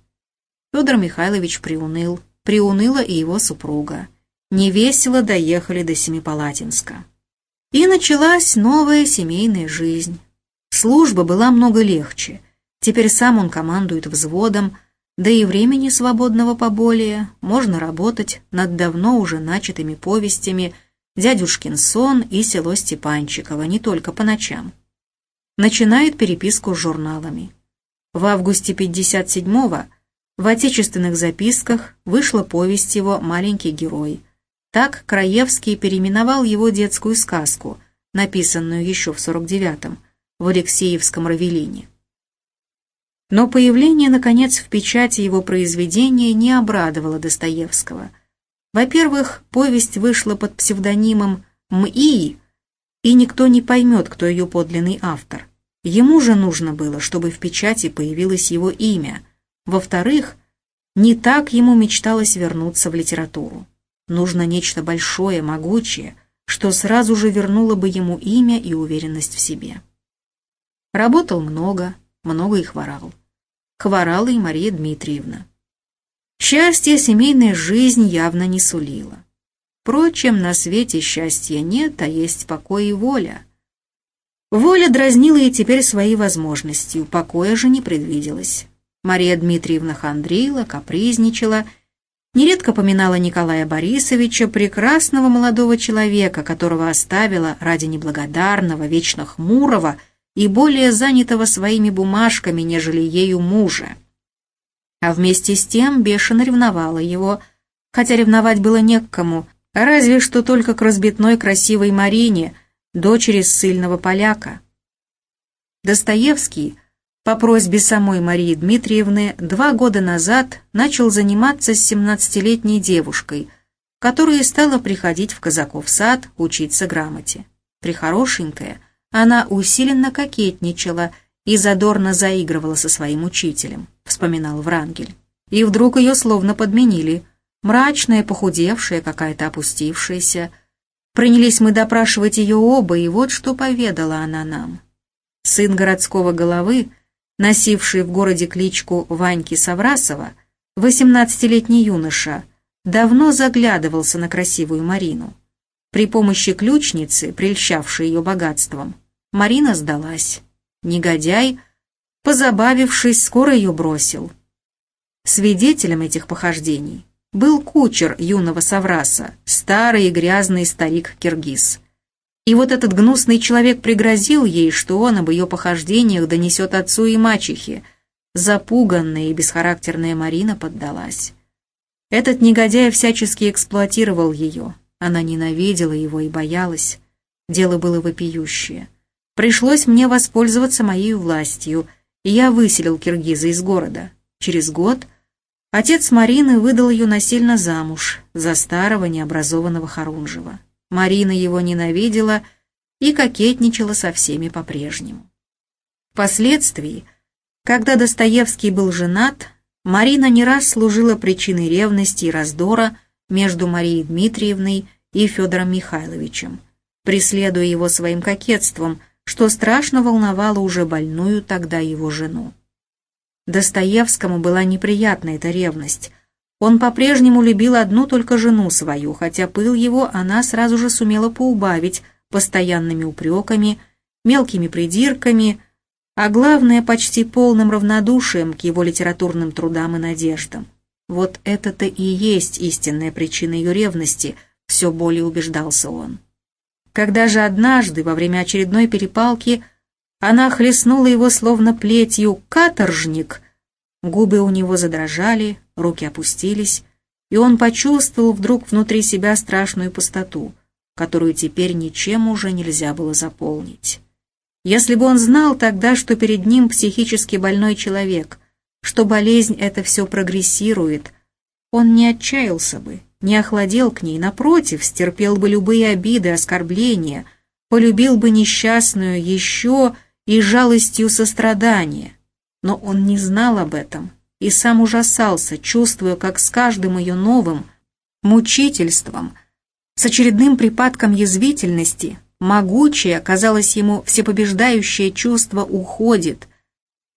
Федор Михайлович приуныл, приуныла и его супруга. Невесело доехали до Семипалатинска. И началась новая семейная жизнь. Служба была много легче. Теперь сам он командует взводом, да и времени свободного поболее, можно работать над давно уже начатыми повестями – дядюшкин сон и село Степанчиково, не только по ночам. Начинает переписку с журналами. В августе 57-го в отечественных записках вышла повесть его «Маленький герой». Так Краевский переименовал его детскую сказку, написанную еще в 49-м, в Алексеевском Равелине. Но появление, наконец, в печати его произведения не обрадовало Достоевского – во-первых, повесть вышла под псевдонимом МИ, и никто не поймет, кто ее подлинный автор. Ему же нужно было, чтобы в печати появилось его имя. Во-вторых, не так ему мечталось вернуться в литературу. Нужно нечто большое, могучее, что сразу же вернуло бы ему имя и уверенность в себе. Работал много, много и хворал. Хворала и Мария Дмитриевна. Счастье семейная жизнь явно не сулила. Впрочем, на свете счастья нет, а есть покой и воля. Воля дразнила и теперь свои возможности, покоя же не предвиделось. Мария Дмитриевна хандрила, капризничала, нередко поминала Николая Борисовича, прекрасного молодого человека, которого оставила ради неблагодарного, вечно хмурого и более занятого своими бумажками, нежели ею мужа а вместе с тем бешено ревновала его, хотя ревновать было не к кому, разве что только к разбитной красивой Марине, дочери ссыльного поляка. Достоевский, по просьбе самой Марии Дмитриевны, два года назад начал заниматься с 17-летней девушкой, которая стала приходить в Казаков сад учиться грамоте. Прихорошенькая, она усиленно кокетничала и задорно заигрывала со своим учителем, вспоминал Врангель. И вдруг ее словно подменили. Мрачная, похудевшая, какая-то опустившаяся. Принялись мы допрашивать ее оба, и вот что поведала она нам. Сын городского головы, носивший в городе кличку Ваньки Саврасова, восемнадцатилетний юноша, давно заглядывался на красивую Марину. При помощи ключницы, прельщавшей ее богатством, Марина сдалась. Негодяй, позабавившись, скоро ее бросил. Свидетелем этих похождений был кучер юного Савраса, старый и грязный старик-киргиз. И вот этот гнусный человек пригрозил ей, что он об ее похождениях донесет отцу и мачехе. Запуганная и бесхарактерная Марина поддалась. Этот негодяй всячески эксплуатировал ее. Она ненавидела его и боялась. Дело было вопиющее. Пришлось мне воспользоваться моей властью, и я выселил киргиза из города. Через год отец Марины выдал ее насильно замуж за старого необразованного Харунжева. Марина его ненавидела и кокетничала со всеми по-прежнему. Впоследствии, когда Достоевский был женат, Марина не раз служила причиной ревности и раздора между Марией Дмитриевной и Федором Михайловичем, преследуя его своим кокетством, что страшно волновало уже больную тогда его жену. Достоевскому была неприятна эта ревность, он по-прежнему любил одну только жену свою, хотя пыл его она сразу же сумела поубавить постоянными упреками, мелкими придирками, а главное, почти полным равнодушием к его литературным трудам и надеждам. Вот это-то и есть истинная причина ее ревности, все более убеждался он. Когда же однажды, во время очередной перепалки, она хлестнула его словно плетью «каторжник», губы у него задрожали, руки опустились, и он почувствовал вдруг внутри себя страшную пустоту, которую теперь ничем уже нельзя было заполнить. Если бы он знал тогда, что перед ним психически больной человек, что болезнь это все прогрессирует, он не отчаялся бы, не охладел к ней, напротив, стерпел бы любые обиды, оскорбления, полюбил бы несчастную еще и жалостью сострадания. Но он не знал об этом, и сам ужасался, чувствуя, как с каждым ее новым мучительством, с очередным припадком язвительности, могучее, казалось ему, всепобеждающее чувство уходит,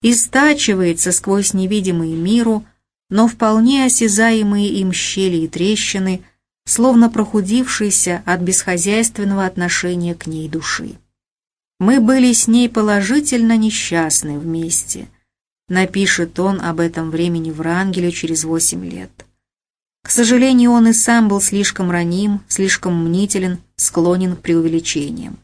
истачивается сквозь невидимые миру, но вполне осязаемые им щели и трещины, словно прохудившиеся от бесхозяйственного отношения к ней души. Мы были с ней положительно несчастны вместе — Напишет он об этом времени в Рангеле через восемь лет. К сожалению, он и сам был слишком раним, слишком мнителен, склонен к преувеличениям.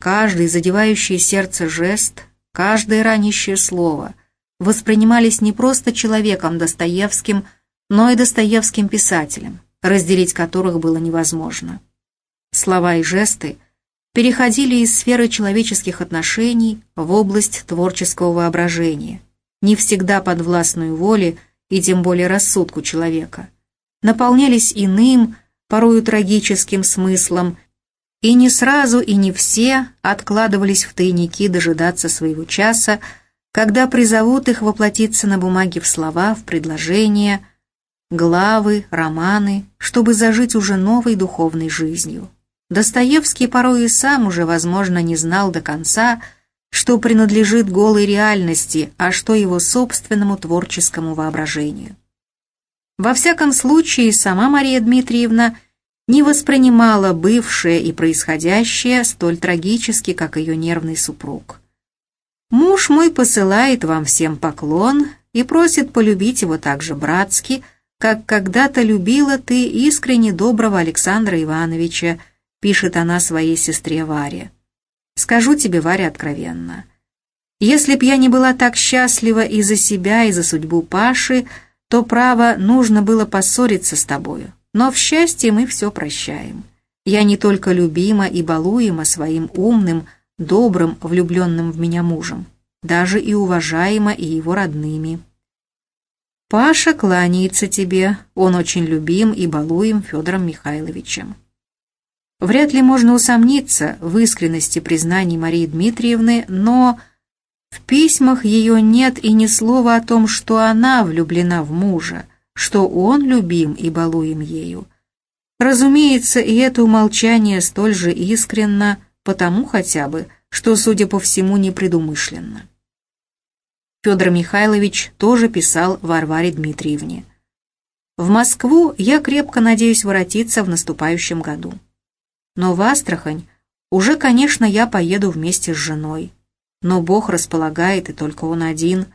Каждый задевающий сердце жест, каждое ранящее слово воспринимались не просто человеком Достоевским, но и Достоевским писателем, разделить которых было невозможно. Слова и жесты переходили из сферы человеческих отношений в область творческого воображения, не всегда подвластную воле и тем более рассудку человека, наполнялись иным, порою трагическим смыслом, и не сразу и не все откладывались в тайники дожидаться своего часа, когда призовут их воплотиться на бумаге в слова, в предложения, главы, романы, чтобы зажить уже новой духовной жизнью. Достоевский порой и сам уже, возможно, не знал до конца, что принадлежит голой реальности, а что его собственному творческому воображению. Во всяком случае, сама Мария Дмитриевна не воспринимала бывшее и происходящее столь трагически, как ее нервный супруг. «Муж мой посылает вам всем поклон и просит полюбить его так же братски, как когда-то любила ты искренне доброго Александра Ивановича, пишет она своей сестре Варе. Скажу тебе, Варя, откровенно. Если б я не была так счастлива и за себя, и за судьбу Паши, то, право, нужно было поссориться с тобою. Но в счастье мы все прощаем. Я не только любима и балуема своим умным, добрым, влюбленным в меня мужем, даже и уважаема и его родными. Паша кланяется тебе, он очень любим и балуем Федором Михайловичем. Вряд ли можно усомниться в искренности признаний Марии Дмитриевны, но в письмах ее нет и ни слова о том, что она влюблена в мужа, что он любим и балуем ею. Разумеется, и это умолчание столь же искренно, потому хотя бы, что, судя по всему, непредумышленно. Федор Михайлович тоже писал Варваре Дмитриевне. «В Москву я крепко надеюсь воротиться в наступающем году. Но в Астрахань уже, конечно, я поеду вместе с женой. Но Бог располагает, и только Он один.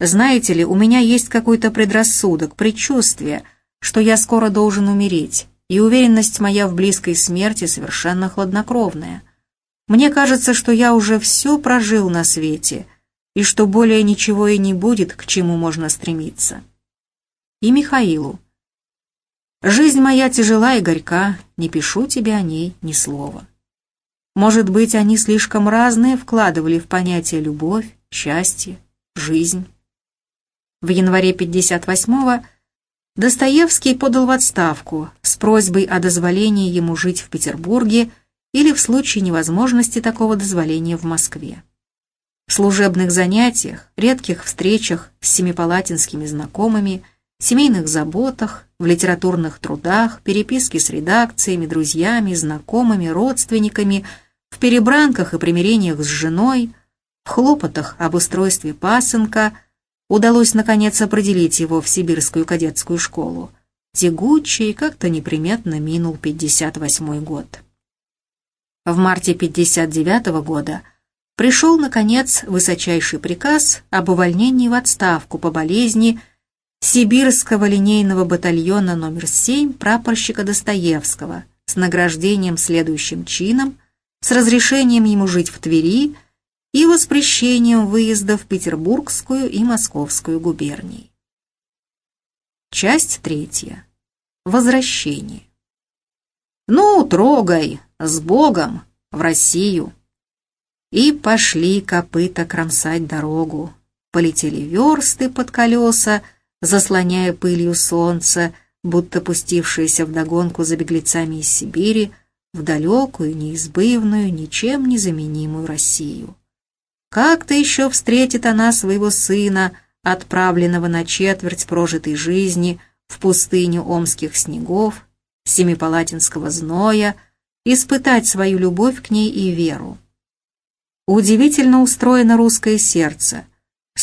Знаете ли, у меня есть какой-то предрассудок, предчувствие, что я скоро должен умереть, и уверенность моя в близкой смерти совершенно хладнокровная. Мне кажется, что я уже все прожил на свете, и что более ничего и не будет, к чему можно стремиться. И Михаилу. Жизнь моя тяжела и горька, не пишу тебе о ней ни слова. Может быть, они слишком разные вкладывали в понятие любовь, счастье, жизнь. В январе 58-го Достоевский подал в отставку с просьбой о дозволении ему жить в Петербурге или в случае невозможности такого дозволения в Москве. В служебных занятиях, редких встречах с семипалатинскими знакомыми, семейных заботах, в литературных трудах, переписке с редакциями, друзьями, знакомыми, родственниками, в перебранках и примирениях с женой, в хлопотах об устройстве пасынка – удалось наконец определить его в сибирскую кадетскую школу. Тягучий как-то неприметно минул 58 год. В марте 59 -го года пришел, наконец, высочайший приказ об увольнении в отставку по болезни Сибирского линейного батальона номер 7 прапорщика Достоевского с награждением следующим чином, с разрешением ему жить в Твери и воспрещением выезда в Петербургскую и Московскую губернии. Часть третья. Возвращение. «Ну, трогай, с Богом, в Россию!» И пошли копыта кромсать дорогу. Полетели версты под колеса, заслоняя пылью солнце, будто пустившиеся вдогонку за беглецами из Сибири, в далекую, неизбывную, ничем не заменимую Россию. Как-то еще встретит она своего сына, отправленного на четверть прожитой жизни в пустыню омских снегов, семипалатинского зноя, испытать свою любовь к ней и веру. Удивительно устроено русское сердце,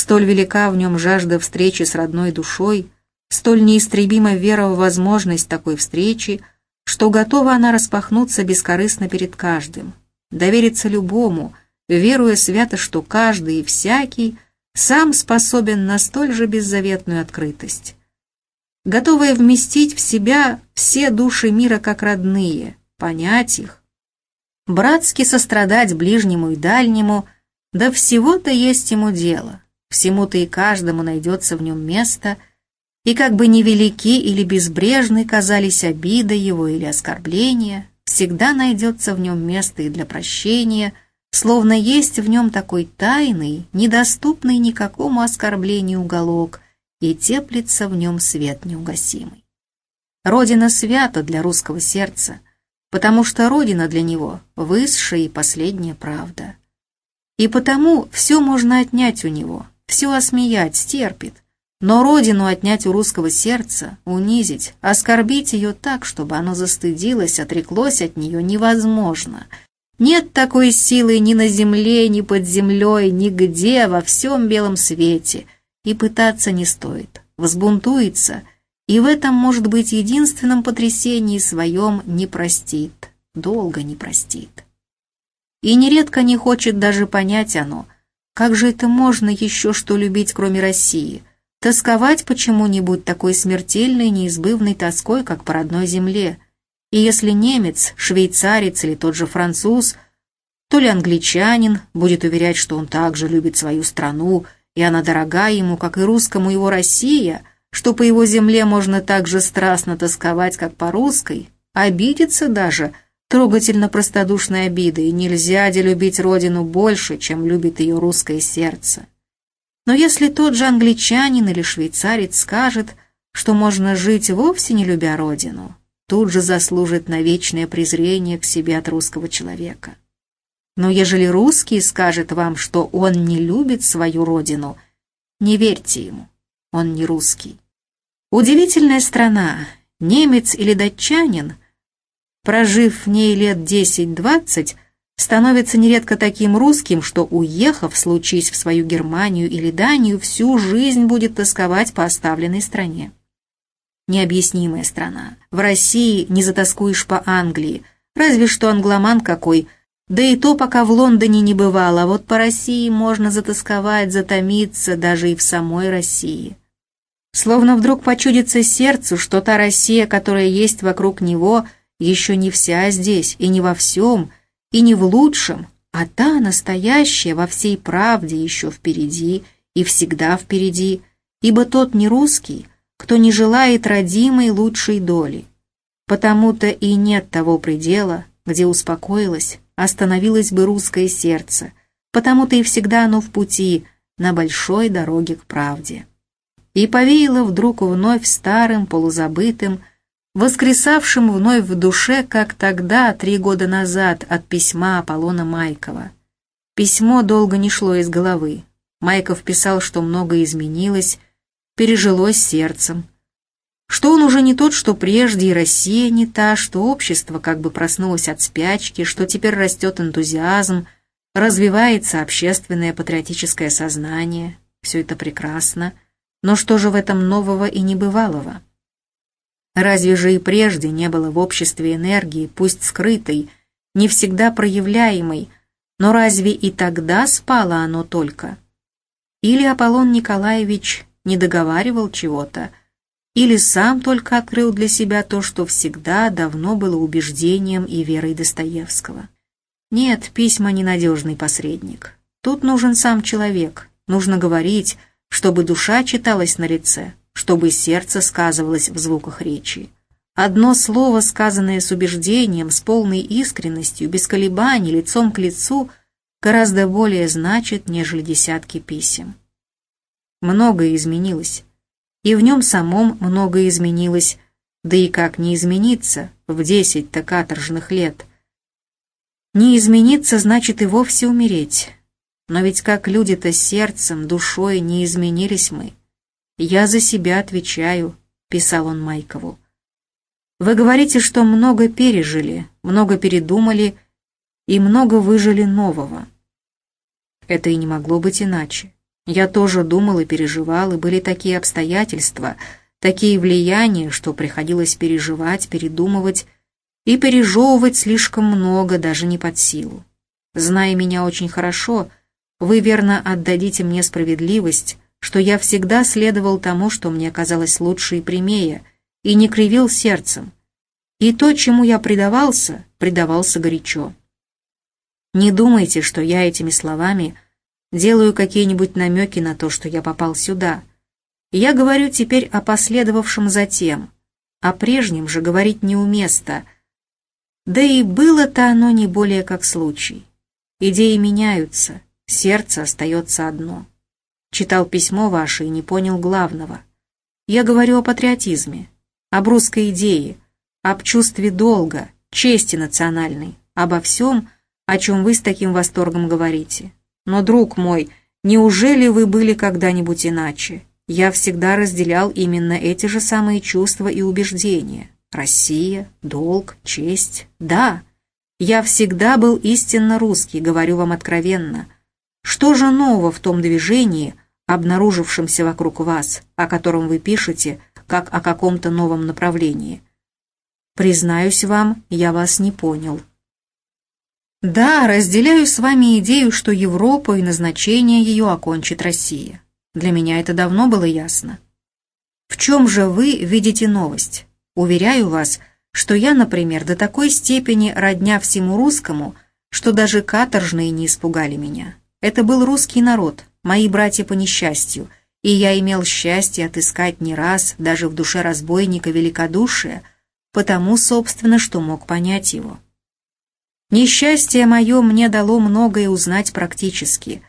столь велика в нем жажда встречи с родной душой, столь неистребима вера в возможность такой встречи, что готова она распахнуться бескорыстно перед каждым, довериться любому – веруя свято, что каждый и всякий сам способен на столь же беззаветную открытость. Готовая вместить в себя все души мира как родные, понять их, братски сострадать ближнему и дальнему, да всего-то есть ему дело, всему-то и каждому найдется в нем место, и как бы невелики или безбрежны казались обида его или оскорбления, всегда найдется в нем место и для прощения – словно есть в нем такой тайный, недоступный никакому оскорблению уголок, и теплится в нем свет неугасимый. Родина свята для русского сердца, потому что Родина для него — высшая и последняя правда. И потому все можно отнять у него, все осмеять, стерпит, но Родину отнять у русского сердца, унизить, оскорбить ее так, чтобы оно застыдилось, отреклось от нее невозможно — нет такой силы ни на земле, ни под землей, нигде во всем белом свете. И пытаться не стоит. Взбунтуется, и в этом, может быть, единственном потрясении своем не простит, долго не простит. И нередко не хочет даже понять оно, как же это можно еще что любить, кроме России, тосковать почему-нибудь такой смертельной, неизбывной тоской, как по родной земле, и если немец, швейцарец или тот же француз, то ли англичанин будет уверять, что он также любит свою страну, и она дорога ему, как и русскому его Россия, что по его земле можно так же страстно тосковать, как по русской, обидеться даже, трогательно простодушной обидой, нельзя де любить родину больше, чем любит ее русское сердце. Но если тот же англичанин или швейцарец скажет, что можно жить вовсе не любя родину, тут же заслужит на вечное презрение к себе от русского человека. Но ежели русский скажет вам, что он не любит свою родину, не верьте ему, он не русский. Удивительная страна, немец или датчанин, прожив в ней лет 10-20, становится нередко таким русским, что, уехав, случись в свою Германию или Данию, всю жизнь будет тосковать по оставленной стране необъяснимая страна. В России не затаскуешь по Англии, разве что англоман какой, да и то пока в Лондоне не бывало, а вот по России можно затасковать, затомиться даже и в самой России. Словно вдруг почудится сердцу, что та Россия, которая есть вокруг него, еще не вся здесь, и не во всем, и не в лучшем, а та настоящая во всей правде еще впереди и всегда впереди, ибо тот не русский, кто не желает родимой лучшей доли. Потому-то и нет того предела, где успокоилось, остановилось бы русское сердце, потому-то и всегда оно в пути, на большой дороге к правде. И повеяло вдруг вновь старым, полузабытым, воскресавшим вновь в душе, как тогда, три года назад, от письма Аполлона Майкова. Письмо долго не шло из головы. Майков писал, что многое изменилось, пережилось сердцем, что он уже не тот, что прежде, и Россия не та, что общество как бы проснулось от спячки, что теперь растет энтузиазм, развивается общественное патриотическое сознание. Все это прекрасно. Но что же в этом нового и небывалого? Разве же и прежде не было в обществе энергии, пусть скрытой, не всегда проявляемой, но разве и тогда спало оно только? Или Аполлон Николаевич не договаривал чего-то, или сам только открыл для себя то, что всегда давно было убеждением и верой Достоевского. Нет, письма ненадежный посредник. Тут нужен сам человек, нужно говорить, чтобы душа читалась на лице, чтобы сердце сказывалось в звуках речи. Одно слово, сказанное с убеждением, с полной искренностью, без колебаний, лицом к лицу, гораздо более значит, нежели десятки писем. Многое изменилось, и в нем самом многое изменилось, да и как не измениться в десять-то каторжных лет. Не измениться значит и вовсе умереть. Но ведь как люди-то сердцем, душой не изменились мы. «Я за себя отвечаю», — писал он Майкову. «Вы говорите, что много пережили, много передумали и много выжили нового. Это и не могло быть иначе. Я тоже думал и переживал, и были такие обстоятельства, такие влияния, что приходилось переживать, передумывать и пережевывать слишком много, даже не под силу. Зная меня очень хорошо, вы верно отдадите мне справедливость, что я всегда следовал тому, что мне казалось лучше и прямее, и не кривил сердцем. И то, чему я предавался, предавался горячо. Не думайте, что я этими словами делаю какие-нибудь намеки на то, что я попал сюда. Я говорю теперь о последовавшем затем, о прежнем же говорить неуместно. Да и было-то оно не более как случай. Идеи меняются, сердце остается одно. Читал письмо ваше и не понял главного. Я говорю о патриотизме, об русской идее, об чувстве долга, чести национальной, обо всем, о чем вы с таким восторгом говорите. Но, друг мой, неужели вы были когда-нибудь иначе? Я всегда разделял именно эти же самые чувства и убеждения. Россия, долг, честь. Да, я всегда был истинно русский, говорю вам откровенно. Что же нового в том движении, обнаружившемся вокруг вас, о котором вы пишете, как о каком-то новом направлении? Признаюсь вам, я вас не понял. Да, разделяю с вами идею, что Европа и назначение ее окончит Россия. Для меня это давно было ясно. В чем же вы видите новость? Уверяю вас, что я, например, до такой степени родня всему русскому, что даже каторжные не испугали меня. Это был русский народ, мои братья по несчастью, и я имел счастье отыскать не раз, даже в душе разбойника великодушие, потому, собственно, что мог понять его. Несчастье мое мне дало многое узнать практически,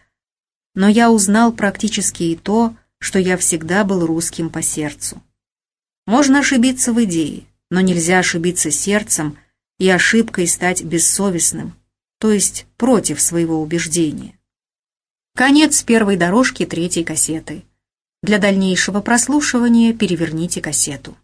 но я узнал практически и то, что я всегда был русским по сердцу. Можно ошибиться в идее, но нельзя ошибиться сердцем и ошибкой стать бессовестным, то есть против своего убеждения. Конец первой дорожки третьей кассеты. Для дальнейшего прослушивания переверните кассету.